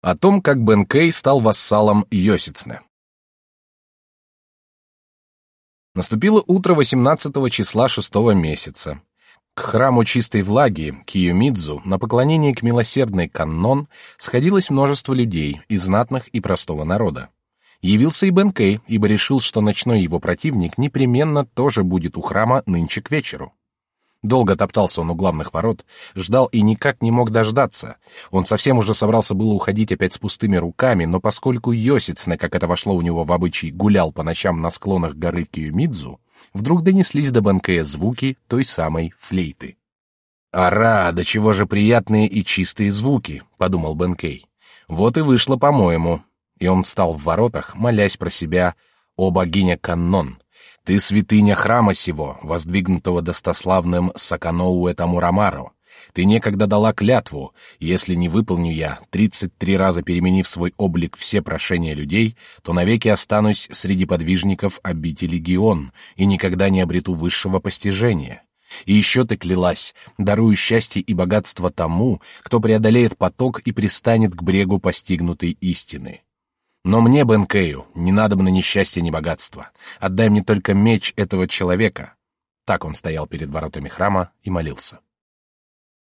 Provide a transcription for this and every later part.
О том, как Бенкей стал вассалом Йосицне. Наступило утро 18 числа шестого месяца. К храму чистой влаги, Киюмидзу, на поклонение к милосердной Каннон сходилось множество людей, и знатных, и простого народа. Явился и Бенкей, ибо решил, что ночной его противник непременно тоже будет у храма нынче к вечеру. Долго топтался он у главных ворот, ждал и никак не мог дождаться. Он совсем уже собрался было уходить опять с пустыми руками, но поскольку Йосицне, как это вошло у него в обычай, гулял по ночам на склонах горы Киюмидзу, вдруг донеслись до Бенкея звуки той самой флейты. «Ара, до чего же приятные и чистые звуки», — подумал Бенкей. «Вот и вышло, по-моему». И он встал в воротах, молясь про себя, «О богиня Каннон, ты святыня храма сего, воздвигнутого достославным Саканоуэ Тамурамаро. Ты некогда дала клятву, если не выполню я, тридцать три раза переменив свой облик все прошения людей, то навеки останусь среди подвижников обители Гион и никогда не обрету высшего постижения. И еще ты клялась, дарую счастье и богатство тому, кто преодолеет поток и пристанет к брегу постигнутой истины. Но мне, Бенкею, не надо бы на несчастье ни богатства. Отдай мне только меч этого человека. Так он стоял перед воротами храма и молился.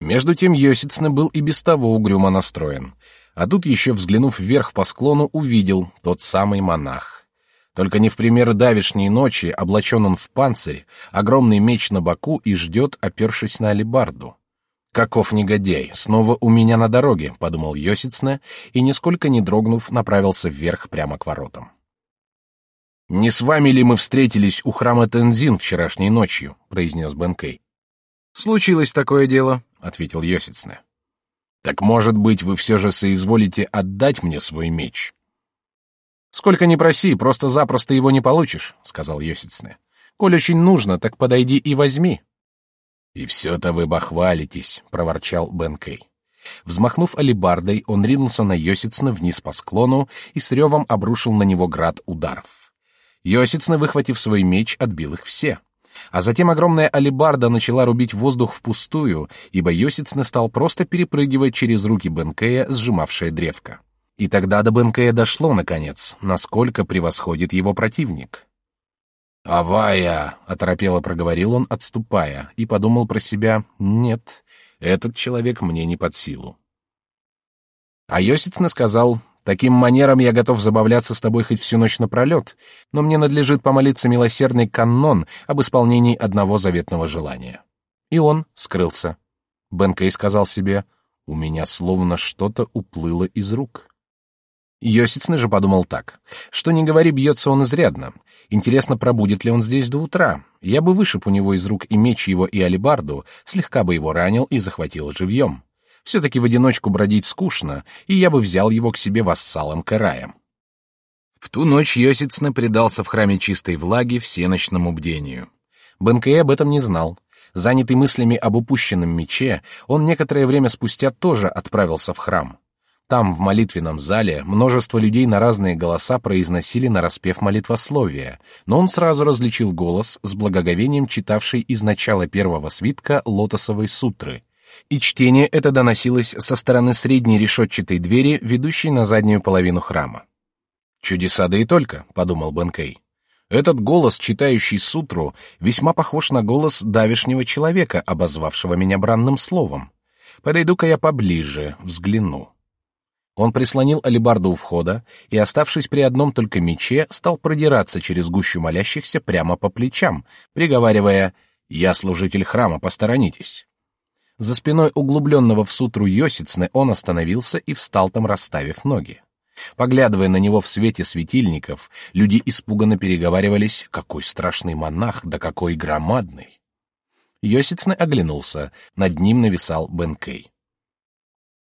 Между тем Йосицны был и без того угрюмо настроен, а тут еще взглянув вверх по склону, увидел тот самый монах. Только не в пример давешней ночи, облачен он в панцирь, огромный меч на боку и ждет, опершись на алебарду. Каков негодяй, снова у меня на дороге, подумал Йосицне и нисколько не дрогнув направился вверх прямо к воротам. Не с вами ли мы встретились у храма Тензин вчерашней ночью, произнес Бенкей. Случилось такое дело, ответил Йосицне. Так может быть, вы все же соизволите отдать мне свой меч? Сколько ни проси, просто-запросто его не получишь, сказал Йосицне. Коль очень нужно, так подойди и возьми. «И все-то вы бахвалитесь», — проворчал Бен Кей. Взмахнув алебардой, он ринулся на Йосицна вниз по склону и с ревом обрушил на него град ударов. Йосицна, выхватив свой меч, отбил их все. А затем огромная алебарда начала рубить воздух впустую, ибо Йосицна стал просто перепрыгивать через руки Бенкея, сжимавшее древко. И тогда до Бенкея дошло, наконец, насколько превосходит его противник. «Авая!» — оторопело проговорил он, отступая, и подумал про себя «Нет, этот человек мне не под силу». А Йосицна сказал «Таким манером я готов забавляться с тобой хоть всю ночь напролет, но мне надлежит помолиться милосердный каннон об исполнении одного заветного желания». И он скрылся. Бенкей сказал себе «У меня словно что-то уплыло из рук». Йосицны же подумал так. Что не говори, бьется он изрядно. Интересно, пробудет ли он здесь до утра. Я бы вышиб у него из рук и меч его, и алебарду, слегка бы его ранил и захватил живьем. Все-таки в одиночку бродить скучно, и я бы взял его к себе вассалом караем. В ту ночь Йосицны предался в храме чистой влаги всеночному бдению. Бенкей об этом не знал. Занятый мыслями об упущенном мече, он некоторое время спустя тоже отправился в храм. Там, в молитвенном зале, множество людей на разные голоса произносили нараспев молитвословия, но он сразу различил голос с благоговением читавший из начала первого свитка Лотосовой сутры. И чтение это доносилось со стороны средней решетчатой двери, ведущей на заднюю половину храма. «Чудеса да и только», — подумал Бенкей. Этот голос, читающий сутру, весьма похож на голос давешнего человека, обозвавшего меня бранным словом. Подойду-ка я поближе, взгляну. Он прислонил алебарду у входа и, оставшись при одном только мече, стал продираться через гущу молящихся прямо по плечам, приговаривая «Я служитель храма, посторонитесь». За спиной углубленного в сутру Йосицны он остановился и встал там, расставив ноги. Поглядывая на него в свете светильников, люди испуганно переговаривались «Какой страшный монах, да какой громадный!» Йосицны оглянулся, над ним нависал Бенкей.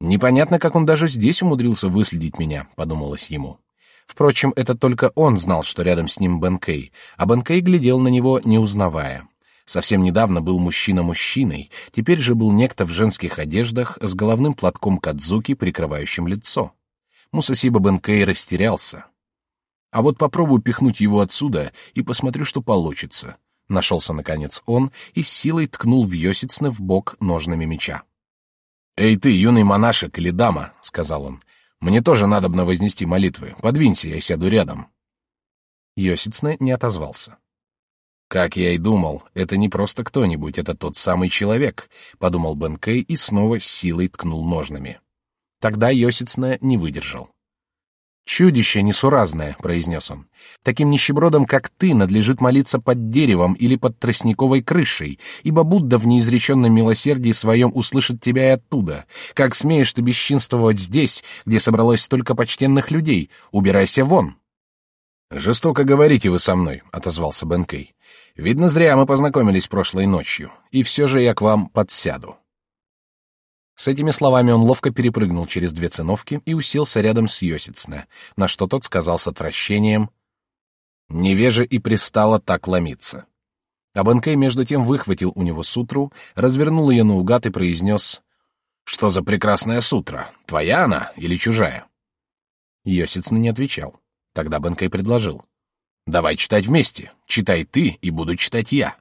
Непонятно, как он даже здесь умудрился выследить меня, подумалось ему. Впрочем, это только он знал, что рядом с ним Бенкей, а Бенкей глядел на него, не узнавая. Совсем недавно был мужчина мужчиной, теперь же был некто в женских одеждах с головным платком кадзуки, прикрывающим лицо. Мусасиба Бенкей растерялся. А вот попробую пихнуть его отсюда и посмотрю, что получится. Нашелся наконец он и с силой ткнул в Йосицна в бок ножными меча. «Эй ты, юный монашек или дама», — сказал он, Мне тоже надобно вознести молитвы. Подвинься, я сяду рядом. Йосицне не отозвался. Как я и думал, это не просто кто-нибудь, это тот самый человек, подумал Бен Кей и снова силой ткнул ножнами. Тогда Йосицне не выдержал. «Чудище несуразное», — произнес он. «Таким нищебродам, как ты, надлежит молиться под деревом или под тростниковой крышей, ибо Будда в неизреченном милосердии своем услышит тебя и оттуда. Как смеешь ты бесчинствовать здесь, где собралось столько почтенных людей? Убирайся вон!» «Жестоко говорите вы со мной», — отозвался Бен Кей. «Видно, зря мы познакомились прошлой ночью, и все же я к вам подсяду». С этими словами он ловко перепрыгнул через две циновки и уселся рядом с Йосицне, на что тот сказал с отвращением «Невеже и пристало так ломиться». А Бенкей между тем выхватил у него сутру, развернул ее наугад и произнес «Что за прекрасная сутра? Твоя она или чужая?» Йосицне не отвечал. Тогда Бенкей предложил «Давай читать вместе. Читай ты, и буду читать я».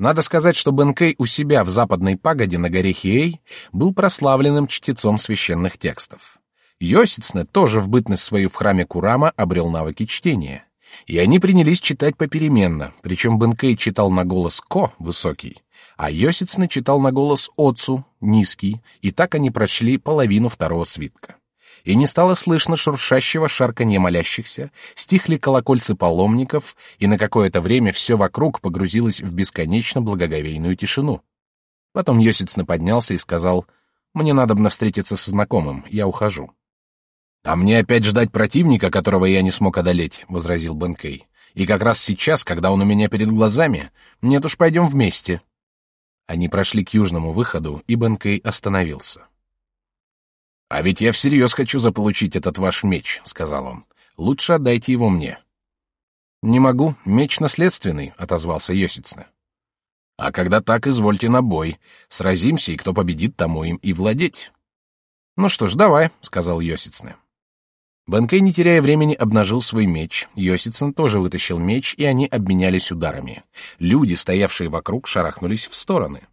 Надо сказать, что Бенкей у себя в западной пагоде на горе Хиэй был прославленным чтецом священных текстов. Йосицне тоже в бытность свою в храме Курама обрел навыки чтения. И они принялись читать попеременно, причем Бенкей читал на голос Ко, высокий, а Йосицне читал на голос Отцу, низкий, и так они прочли половину второго свитка и не стало слышно шуршащего шарканья молящихся, стихли колокольцы паломников, и на какое-то время все вокруг погрузилось в бесконечно благоговейную тишину. Потом Йосицна поднялся и сказал, «Мне надо бы встретиться со знакомым, я ухожу». «А мне опять ждать противника, которого я не смог одолеть», — возразил Бенкей. «И как раз сейчас, когда он у меня перед глазами, нет уж, пойдем вместе». Они прошли к южному выходу, и Бенкей остановился. «А ведь я всерьез хочу заполучить этот ваш меч», — сказал он. «Лучше отдайте его мне». «Не могу, меч наследственный», — отозвался Йосицна. «А когда так, извольте на бой. Сразимся, и кто победит, тому им и владеть». «Ну что ж, давай», — сказал Йосицна. Бенкей, не теряя времени, обнажил свой меч. Йосицын тоже вытащил меч, и они обменялись ударами. Люди, стоявшие вокруг, шарахнулись в стороны.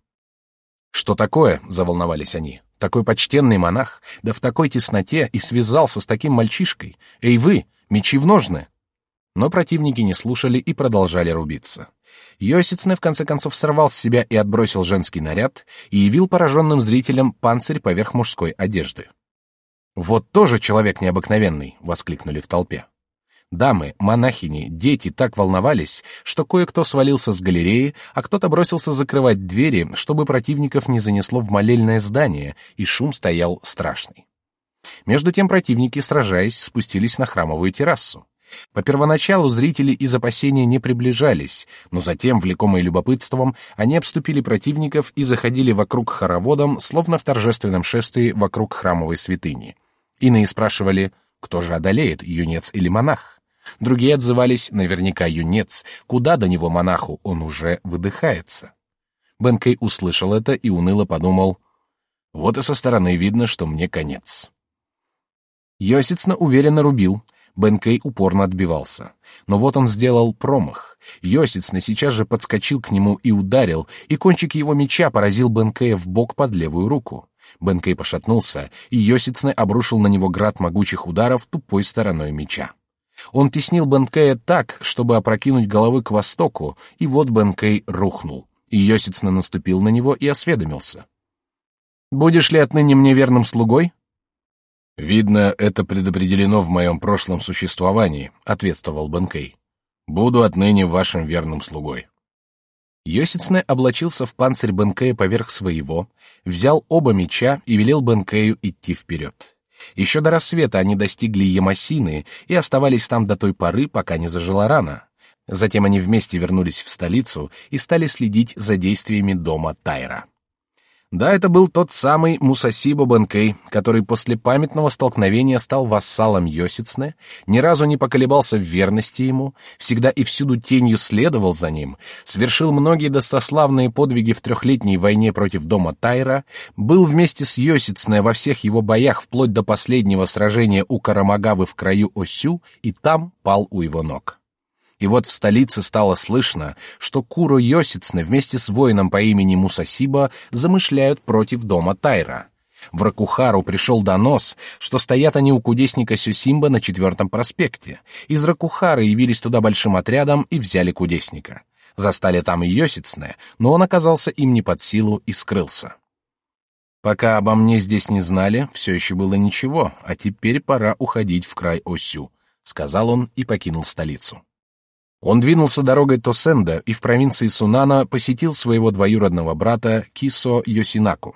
«Что такое?» — заволновались они. Такой почтенный монах, да в такой тесноте и связался с таким мальчишкой. Эй вы, мечи в ножны!» Но противники не слушали и продолжали рубиться. Йосицне в конце концов сорвал с себя и отбросил женский наряд и явил пораженным зрителям панцирь поверх мужской одежды. «Вот тоже человек необыкновенный!» — воскликнули в толпе. Дамы, монахини, дети так волновались, что кое-кто свалился с галереи, а кто-то бросился закрывать двери, чтобы противников не занесло в молельное здание, и шум стоял страшный. Между тем противники, сражаясь, спустились на храмовую террасу. По первоначалу зрители из опасения не приближались, но затем, влекомые любопытством, они обступили противников и заходили вокруг хороводом, словно в торжественном шествии вокруг храмовой святыни. Иные спрашивали, кто же одолеет, юнец или монах? Другие отзывались, наверняка юнец, куда до него монаху, он уже выдыхается. Бенкей услышал это и уныло подумал, вот и со стороны видно, что мне конец. Йосицна уверенно рубил, Бенкей упорно отбивался. Но вот он сделал промах. Йосицна сейчас же подскочил к нему и ударил, и кончик его меча поразил Бенкея в бок под левую руку. Бенкей пошатнулся, и Йосицна обрушил на него град могучих ударов тупой стороной меча. Он теснил Бенкея так, чтобы опрокинуть головы к востоку, и вот Бенкей рухнул. И Йосицна наступил на него и осведомился. «Будешь ли отныне мне верным слугой?» «Видно, это предопределено в моем прошлом существовании», — ответствовал Бенкей. «Буду отныне вашим верным слугой». Йосицне облачился в панцирь Бенкея поверх своего, взял оба меча и велел Бенкею идти вперед. Еще до рассвета они достигли Ямасины и оставались там до той поры, пока не зажила рана. Затем они вместе вернулись в столицу и стали следить за действиями дома Тайра. Да, это был тот самый Мусасибо Бенкей, который после памятного столкновения стал вассалом Йосицне, ни разу не поколебался в верности ему, всегда и всюду тенью следовал за ним, совершил многие достославные подвиги в трехлетней войне против дома Тайра, был вместе с Йосицне во всех его боях вплоть до последнего сражения у Карамагавы в краю Осю и там пал у его ног. И вот в столице стало слышно, что Куро Йосицны вместе с воином по имени Мусасиба замышляют против дома Тайра. В Ракухару пришел донос, что стоят они у кудесника Сюсимба на четвертом проспекте. Из Ракухары явились туда большим отрядом и взяли кудесника. Застали там и Йосицне, но он оказался им не под силу и скрылся. Пока обо мне здесь не знали, все еще было ничего, а теперь пора уходить в край Осю, сказал он и покинул столицу. Он двинулся дорогой Тосенда и в провинции Сунана посетил своего двоюродного брата Кисо Йосинаку.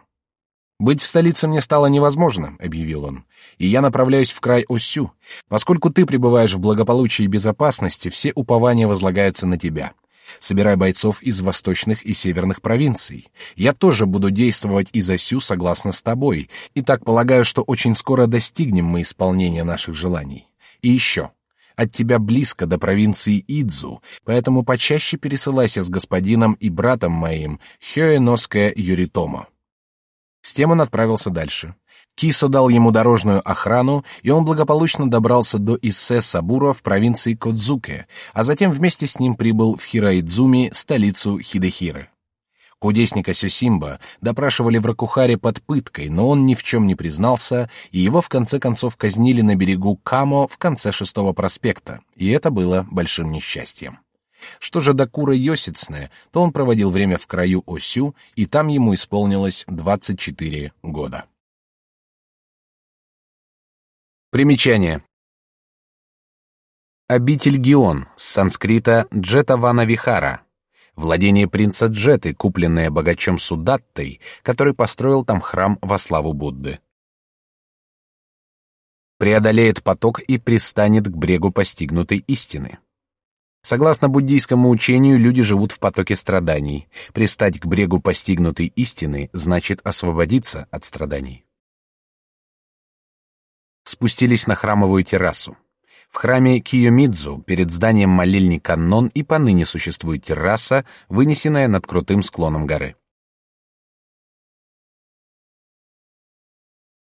«Быть в столице мне стало невозможно», — объявил он, — «и я направляюсь в край Осю. Поскольку ты пребываешь в благополучии и безопасности, все упования возлагаются на тебя. Собирай бойцов из восточных и северных провинций. Я тоже буду действовать из Осю согласно с тобой, и так полагаю, что очень скоро достигнем мы исполнения наших желаний. И еще, от тебя близко до провинции Идзу, поэтому почаще пересылайся с господином и братом моим Хёэноская Юритомо. С тем он отправился дальше. Кисо дал ему дорожную охрану, и он благополучно добрался до Иссе Сабура в провинции Кодзуке, а затем вместе с ним прибыл в Хираидзуми, столицу Хидехиры. Кудесника Сюсимба допрашивали в Ракухаре под пыткой, но он ни в чем не признался, и его в конце концов казнили на берегу Камо в конце шестого проспекта, и это было большим несчастьем. Что же до Кура Йосицне, то он проводил время в краю Осю, и там ему исполнилось 24 года. Примечание. Обитель Гион, с санскрита Джетавана Вихара, Владение принца Джеты, купленное богачом Судаттой, который построил там храм во славу Будды. Преодолеет поток и пристанет к брегу постигнутой истины. Согласно буддийскому учению, люди живут в потоке страданий. Пристать к брегу постигнутой истины значит освободиться от страданий. Спустились на храмовую террасу. В храме Киёмидзу перед зданием молельни Каннон и поныне существует терраса, вынесенная над крутым склоном горы.